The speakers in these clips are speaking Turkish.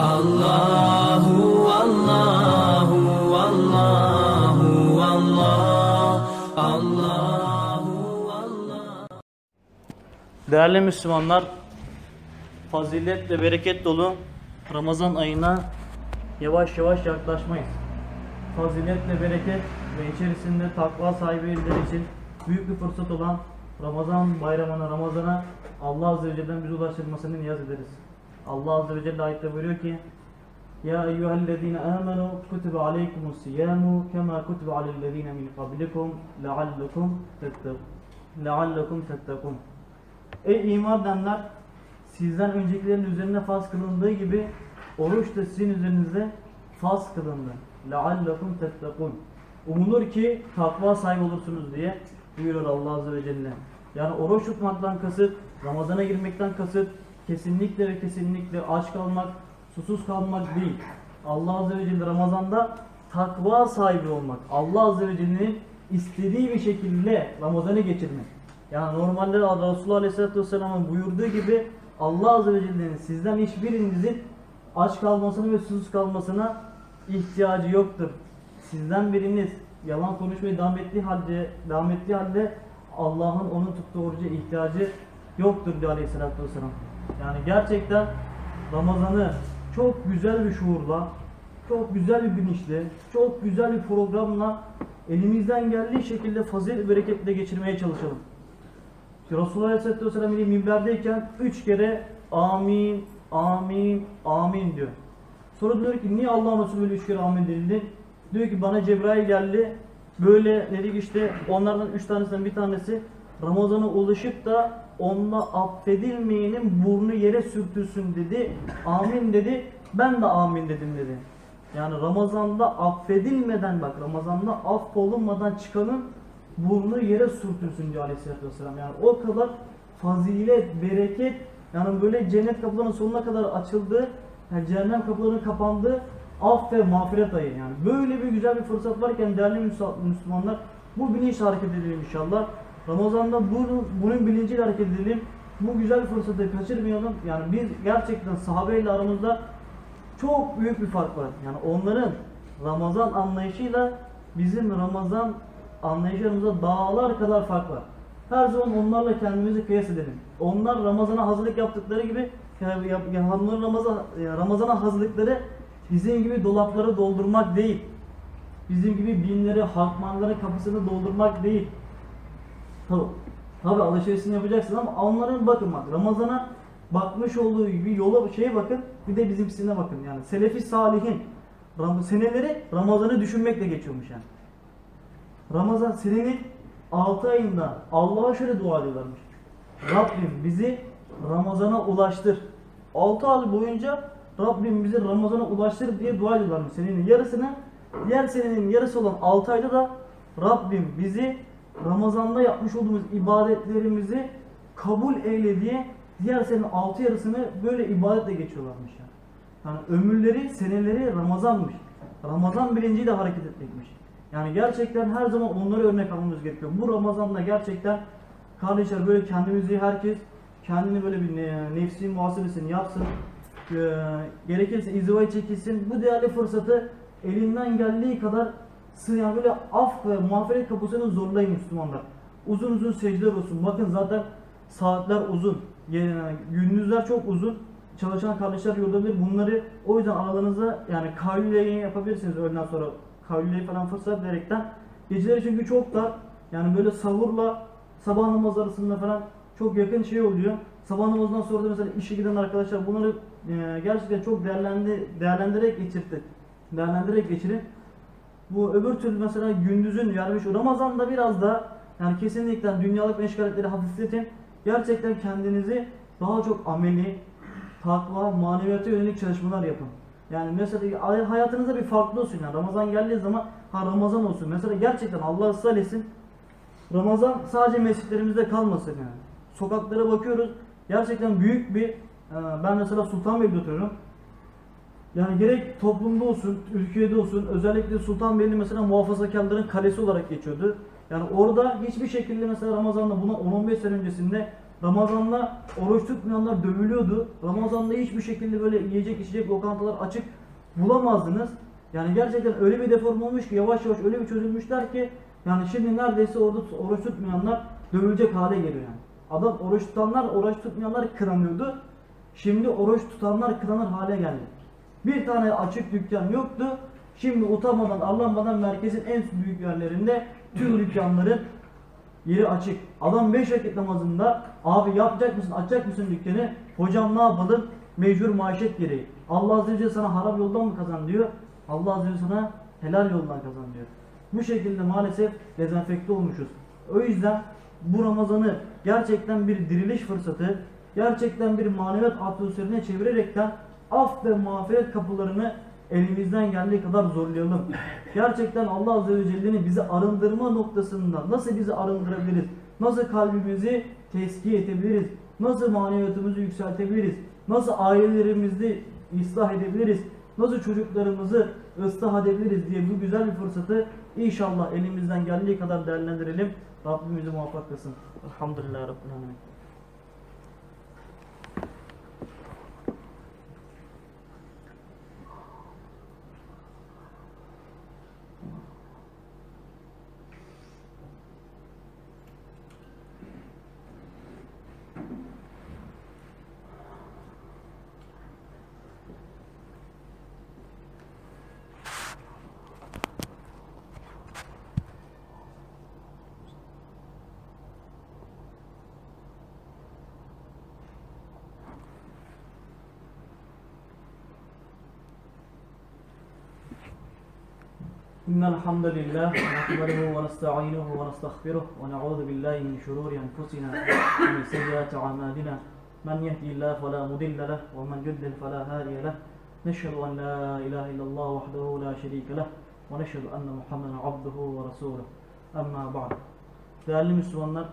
Allahu Allahu Allahu Allah Allahu Allah Değerli Müslümanlar, fazilet ve bereket dolu Ramazan ayına yavaş yavaş yaklaşmayız. Fazilet ve bereket ve içerisinde takva sahibi eller için büyük bir fırsat olan Ramazan bayramına, Ramazan'a Allah Azze ve Celle'den bizi ulaştırmasını niyaz ederiz. Allah Azze ve Celle ayette buyuruyor ki Ya eyyühellezine amenu kutibe aleykumus siyamu kema kutibe alellezine min kablikum leallekum tettekun leallekum tettekun Ey iman edenler sizden öncekilerin üzerine farz kılındığı gibi oruç da sizin üzerinizde farz kılındı. لَعَلَّكُمْ تَتَّقُونَ Umulur ki takva sahibi olursunuz diye buyuruyor Allah Azze ve Celle. Yani oruç tutmaktan kasıt, Ramazana girmekten kasıt kesinlikle ve kesinlikle aç kalmak, susuz kalmak değil. Allah Azze ve Celle Ramazan'da takva sahibi olmak. Allah Azze ve Celle'nin istediği bir şekilde Ramazan'ı geçirmek. Yani normalde Resulullah Aleyhisselatü Vesselam'ın buyurduğu gibi Allah Azze ve Celle'nin sizden hiçbirinizin aç kalmasına ve susuz kalmasına ihtiyacı yoktur. Sizden biriniz yalan konuşmayı devam ettiği halde, devam ettiği halde Allah'ın onun tuttuğu oruca ihtiyacı yoktur diyor Aleyhisselatü Vesselam. Yani gerçekten Ramazan'ı çok güzel bir şuurla, çok güzel bir bilinçle, çok güzel bir programla elimizden geldiği şekilde fazilet bereketle geçirmeye çalışalım. Resulullah Aleyhisselatü Vesselam ile minberdeyken üç kere amin, amin, amin diyor. Sonra diyor ki niye Allah Resulü böyle üç kere amin denildi? Diyor ki bana Cebrail geldi. Böyle dedik işte onlardan üç tanesinden bir tanesi Ramazan'a ulaşıp da onunla affedilmeyenin burnu yere sürtülsün dedi. Amin dedi. Ben de amin dedim dedi. Yani Ramazan'da affedilmeden bak Ramazan'da affolunmadan çıkanın burnu yere sürtülsün diyor Aleyhisselatü Vesselam. Yani o kadar fazilet, bereket yani böyle cennet kapılarının sonuna kadar açıldığı, yani cehennem kapılarının kapandığı af ve mağfiret ayı yani. Böyle bir güzel bir fırsat varken değerli Müsl- Müslümanlar bu bilinçle hareket edelim inşallah. Ramazan'da bunu, bunun bilinciyle hareket edelim. Bu güzel fırsatı kaçırmayalım. Yani biz gerçekten sahabeyle aramızda çok büyük bir fark var. Yani onların Ramazan anlayışıyla bizim Ramazan anlayışlarımızda dağlar kadar fark var. Her zaman onlarla kendimizi kıyas edelim. Onlar Ramazan'a hazırlık yaptıkları gibi onların Ramazan Ramazan'a hazırlıkları bizim gibi dolapları doldurmak değil. Bizim gibi binleri, halkmanların kapısını doldurmak değil. Tabi, tabi alışverişini yapacaksın ama onların bakın bak Ramazan'a bakmış olduğu bir yola şeye bakın bir de bizimkisine bakın yani. Selefi salihin seneleri Ramazan'ı düşünmekle geçiyormuş yani. Ramazan senenin 6 ayında Allah'a şöyle dua ediyorlarmış. Rabbim bizi Ramazan'a ulaştır. 6 ay boyunca Rabbim bizi Ramazan'a ulaştır diye dua ediyorlarmış senenin yarısını. Diğer senenin yarısı olan 6 ayda da Rabbim bizi Ramazan'da yapmış olduğumuz ibadetlerimizi kabul eyle diye diğer senenin 6 yarısını böyle ibadetle geçiyorlarmış yani. Yani ömürleri, seneleri Ramazanmış. Ramazan bilinciyle hareket etmekmiş. Yani gerçekten her zaman onları örnek almamız gerekiyor. Bu Ramazan'da gerçekten kardeşler böyle kendimizi herkes kendini böyle bir ne- nefsi muhasebesini yapsın. Ee, gerekirse izvaya çekilsin. Bu değerli fırsatı elinden geldiği kadar sığ yani böyle af ve mağfiret kapısını zorlayın Müslümanlar. Uzun uzun secdeler olsun. Bakın zaten saatler uzun. Gündüzler çok uzun. Çalışan kardeşler yorulabilir. Bunları o yüzden aralarınıza yani yayın yapabilirsiniz öğleden sonra. Kavliyi falan fırsat vererekten. Geceleri çünkü çok dar. Yani böyle sahurla sabah namazı arasında falan çok yakın şey oluyor. Sabah namazından sonra da mesela işe giden arkadaşlar bunları e, gerçekten çok değerlendi, değerlendirerek geçirdi. Değerlendirerek geçirin. Bu öbür türlü mesela gündüzün yani şu Ramazan'da biraz da yani kesinlikle dünyalık meşgaleleri hafifletin. Gerçekten kendinizi daha çok ameli, takva, maneviyata yönelik çalışmalar yapın. Yani mesela hay- hayatınızda bir farklı olsun yani Ramazan geldiği zaman ha Ramazan olsun. Mesela gerçekten Allah ısrar etsin. Ramazan sadece mescitlerimizde kalmasın yani. Sokaklara bakıyoruz. Gerçekten büyük bir e, ben mesela Sultanbeyli'de oturuyorum. Yani gerek toplumda olsun, ülkede olsun, özellikle Sultanbeyli mesela muhafazakarların kalesi olarak geçiyordu. Yani orada hiçbir şekilde mesela Ramazan'da buna 10-15 sene öncesinde Ramazan'da oruç tutmayanlar dövülüyordu. Ramazan'da hiçbir şekilde böyle yiyecek içecek lokantalar açık bulamazdınız. Yani gerçekten öyle bir deform olmuş ki yavaş yavaş öyle bir çözülmüşler ki yani şimdi neredeyse orada oruç tutmayanlar dövülecek hale geliyor yani. Adam oruç tutanlar oruç tutmayanlar kınanıyordu. Şimdi oruç tutanlar kınanır hale geldi. Bir tane açık dükkan yoktu. Şimdi utanmadan, arlanmadan merkezin en büyük yerlerinde tüm dükkanların yeri açık. Adam 5 vakit namazında abi yapacak mısın, açacak mısın dükkanı? Hocam ne yapalım? Mecbur maişet gereği. Allah Azze ve Celle sana haram yoldan mı kazan diyor. Allah Azze ve Celle sana helal yoldan kazan diyor. Bu şekilde maalesef dezenfekte olmuşuz. O yüzden bu Ramazan'ı gerçekten bir diriliş fırsatı, gerçekten bir maneviyat atmosferine çevirerekten af ve mağfiret kapılarını elimizden geldiği kadar zorlayalım. Gerçekten Allah Azze ve Celle'nin bizi arındırma noktasında nasıl bizi arındırabiliriz? Nasıl kalbimizi teskiye edebiliriz? Nasıl maneviyatımızı yükseltebiliriz? Nasıl ailelerimizi ıslah edebiliriz? Nasıl çocuklarımızı ıslah edebiliriz diye bu güzel bir fırsatı inşallah elimizden geldiği kadar değerlendirelim. Rabbimizi muvaffak kılsın. Elhamdülillah Rabbil Alemin. إن الحمد لله نحمده ونستعينه ونستغفره ونعوذ بالله من شرور أنفسنا ومن سيئات أعمالنا من يهدي الله فلا مضل له ومن يضلل فلا هادي له نشهد أن لا إله إلا الله وحده لا şerيك له ونشهد أن محمدا عبده ورسوله أما بعد Değerli Müslümanlar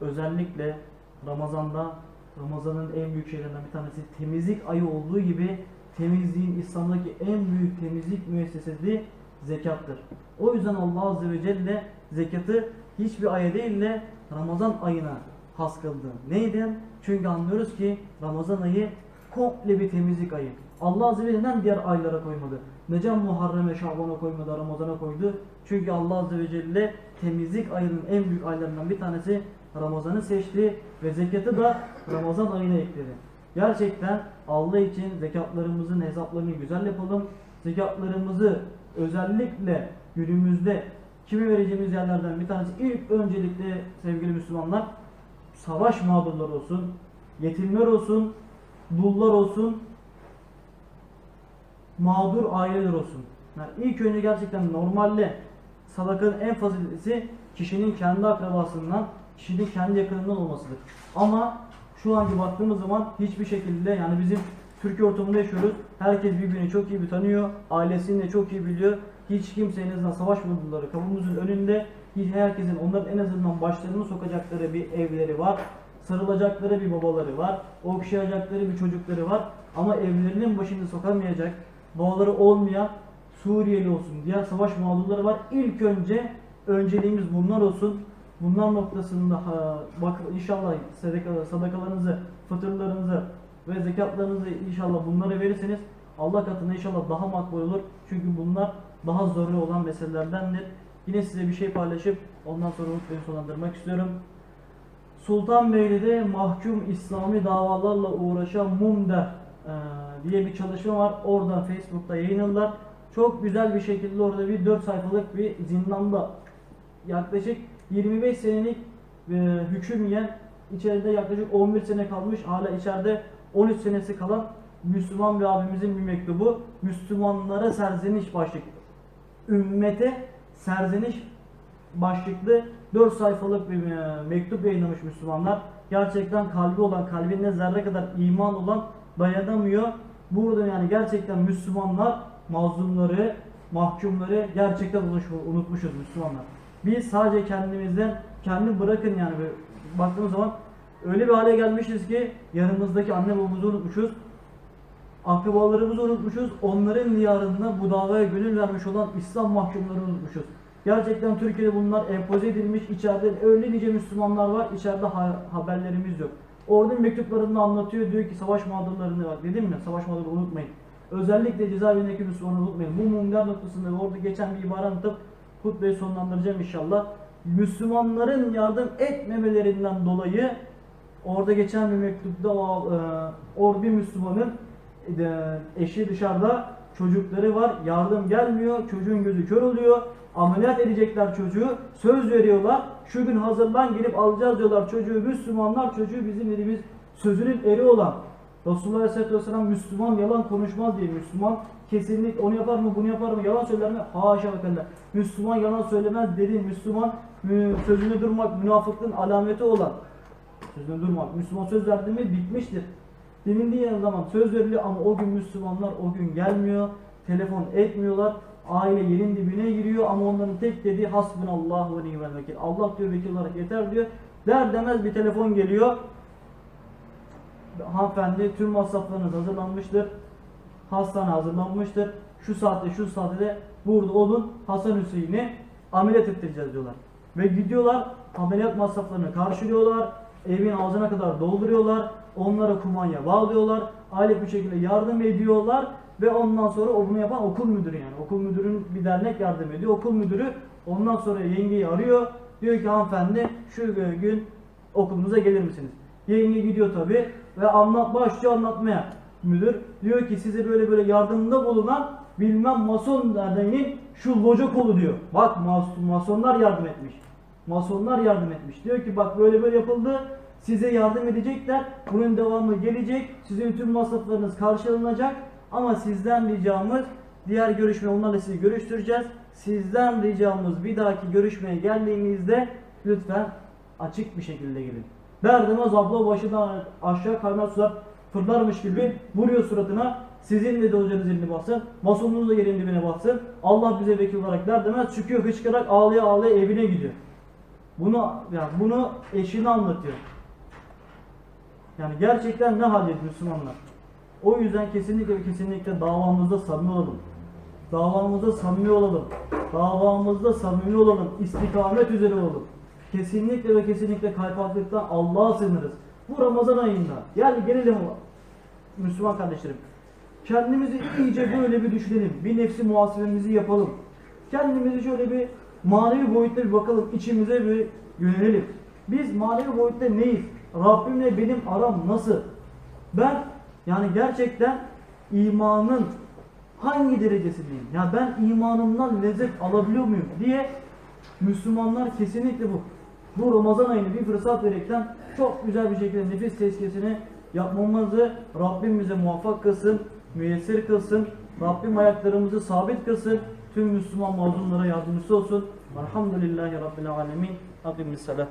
özellikle Ramazan'da Ramazan'ın en büyük şeylerinden bir tanesi temizlik ayı olduğu gibi temizliğin İslam'daki en büyük temizlik müessesesi zekattır. O yüzden Allah Azze ve Celle zekatı hiçbir aya değil de Ramazan ayına has kıldı. Neyden? Çünkü anlıyoruz ki Ramazan ayı komple bir temizlik ayı. Allah Azze ve Celle neden diğer aylara koymadı? Neden Muharrem'e, Şaban'a koymadı, Ramazan'a koydu? Çünkü Allah Azze ve Celle temizlik ayının en büyük aylarından bir tanesi Ramazan'ı seçti ve zekatı da Ramazan ayına ekledi. Gerçekten Allah için zekatlarımızın hesaplarını güzel yapalım. Zekatlarımızı özellikle günümüzde kime vereceğimiz yerlerden bir tanesi ilk öncelikle sevgili Müslümanlar savaş mağdurları olsun, yetimler olsun, dullar olsun, mağdur aileler olsun. Yani ilk önce gerçekten normalde sadakanın en faziletlisi kişinin kendi akrabasından, kişinin kendi yakınından olmasıdır. Ama şu anki baktığımız zaman hiçbir şekilde yani bizim Türkiye ortamında yaşıyoruz. Herkes birbirini çok iyi bir tanıyor. Ailesini de çok iyi biliyor. Hiç kimse en azından savaş mağdurları kapımızın önünde hiç herkesin onların en azından başlarını sokacakları bir evleri var. Sarılacakları bir babaları var. Okşayacakları bir çocukları var. Ama evlerinin başını sokamayacak, babaları olmayan Suriyeli olsun, diğer savaş mağdurları var. İlk önce önceliğimiz bunlar olsun. Bunlar noktasında ha, bak inşallah sadaka, sadakalarınızı, fıtırlarınızı ve zekatlarınızı inşallah bunlara verirseniz Allah katında inşallah daha makbul olur. Çünkü bunlar daha zorlu olan meselelerdendir. Yine size bir şey paylaşıp ondan sonra unutmayın sonlandırmak istiyorum. Sultanbeyli'de mahkum İslami davalarla uğraşan Mumder e, diye bir çalışma var. Oradan Facebook'ta yayınladılar. Çok güzel bir şekilde orada bir 4 sayfalık bir zindanda yaklaşık 25 senelik e, hüküm yiyen içeride yaklaşık 11 sene kalmış hala içeride 13 senesi kalan Müslüman bir abimizin bir mektubu Müslümanlara serzeniş başlıklı ümmete serzeniş başlıklı 4 sayfalık bir e, mektup yayınlamış Müslümanlar. Gerçekten kalbi olan, kalbinde zerre kadar iman olan dayanamıyor. Burada yani gerçekten Müslümanlar mazlumları, mahkumları gerçekten unutmuş- unutmuşuz Müslümanlar. Biz sadece kendimizden, kendi bırakın yani baktığımız zaman öyle bir hale gelmişiz ki yanımızdaki anne babamızı unutmuşuz akrabalarımızı unutmuşuz. Onların diyarında bu davaya gönül vermiş olan İslam mahkumlarını unutmuşuz. Gerçekten Türkiye'de bunlar empoze edilmiş. İçeride öyle nice Müslümanlar var. İçeride ha- haberlerimiz yok. Orada mektuplarında anlatıyor diyor ki savaş mağdurlarını bak dedim mi savaş mağdurları unutmayın. Özellikle cezaevindeki Müslümanları unutmayın. Bu mungar noktasında orada geçen bir ibare anlatıp hutbeyi sonlandıracağım inşallah. Müslümanların yardım etmemelerinden dolayı orada geçen bir mektupta o, e, orada bir Müslümanın e, eşi dışarıda çocukları var yardım gelmiyor çocuğun gözü kör oluyor ameliyat edecekler çocuğu söz veriyorlar şu gün hazırlan gelip alacağız diyorlar çocuğu Müslümanlar çocuğu bizim elimiz sözünün eri olan Resulullah Aleyhisselatü Vesselam Müslüman yalan konuşmaz diye Müslüman kesinlikle onu yapar mı bunu yapar mı yalan söyler mi? Haşa ve. Müslüman yalan söylemez dedi. Müslüman mü- sözünü durmak münafıklığın alameti olan sözünü durmak. Müslüman söz verdi mi bitmiştir. Denildiği zaman söz veriliyor ama o gün Müslümanlar o gün gelmiyor. Telefon etmiyorlar. Aile yerin dibine giriyor ama onların tek dediği hasbunallah ve ni'mel vekil. Allah diyor vekil olarak yeter diyor. Der demez bir telefon geliyor. Hanımefendi tüm masraflarınız hazırlanmıştır. Hastane hazırlanmıştır. Şu saatte şu saatte de burada olun Hasan Hüseyin'i ameliyat ettireceğiz diyorlar. Ve gidiyorlar ameliyat masraflarını karşılıyorlar. Evin ağzına kadar dolduruyorlar. Onlara kumanya bağlıyorlar. Aile bir şekilde yardım ediyorlar. Ve ondan sonra o bunu yapan okul müdürü yani. Okul müdürünün bir dernek yardım ediyor. Okul müdürü ondan sonra yengeyi arıyor. Diyor ki hanımefendi şu gün okulumuza gelir misiniz? Yenge gidiyor tabi ve anlat başlıyor anlatmaya. Müdür diyor ki size böyle böyle yardımda bulunan bilmem mason derneğinin şu loca kolu diyor. Bak mas- masonlar yardım etmiş. Masonlar yardım etmiş. Diyor ki bak böyle böyle yapıldı. Size yardım edecekler. Bunun devamı gelecek. Sizin tüm masraflarınız karşılanacak. Ama sizden ricamız diğer görüşme onlarla sizi görüştüreceğiz. Sizden ricamız bir dahaki görüşmeye geldiğinizde lütfen açık bir şekilde gelin. Derdemez abla başından aşağı kaynar sular fırlarmış gibi vuruyor suratına. Sizin de hocanız elini bassın. Masonunuz da yerin dibine bassın. Allah bize vekil olarak derdemez. Çıkıyor hıçkırarak ağlaya ağlaya evine gidiyor. Bunu yani bunu eşine anlatıyor. Yani gerçekten ne haldeyiz Müslümanlar. O yüzden kesinlikle kesinlikle davamızda samimi olalım. Davamızda samimi olalım. Davamızda samimi olalım. İstikamet üzere olalım. Kesinlikle ve kesinlikle kaypaklıktan Allah'a sığınırız. Bu Ramazan ayında gel gelelim Müslüman kardeşlerim. Kendimizi iyice böyle bir düşünelim. Bir nefsi muhasebemizi yapalım. Kendimizi şöyle bir manevi boyutta bir bakalım. içimize bir yönelelim. Biz manevi boyutta neyiz? Rabbimle benim aram nasıl? Ben yani gerçekten imanın hangi derecesindeyim? Ya ben imanımdan lezzet alabiliyor muyum diye Müslümanlar kesinlikle bu. Bu Ramazan ayını bir fırsat verekten çok güzel bir şekilde nefis tezkiyesini yapmamızı Rabbim bize muvaffak kılsın, müyesser kılsın. Rabbim ayaklarımızı sabit kılsın. Tüm Müslüman mazlumlara yardımcısı olsun. Elhamdülillahi Rabbil alemin. Rabbimiz selam.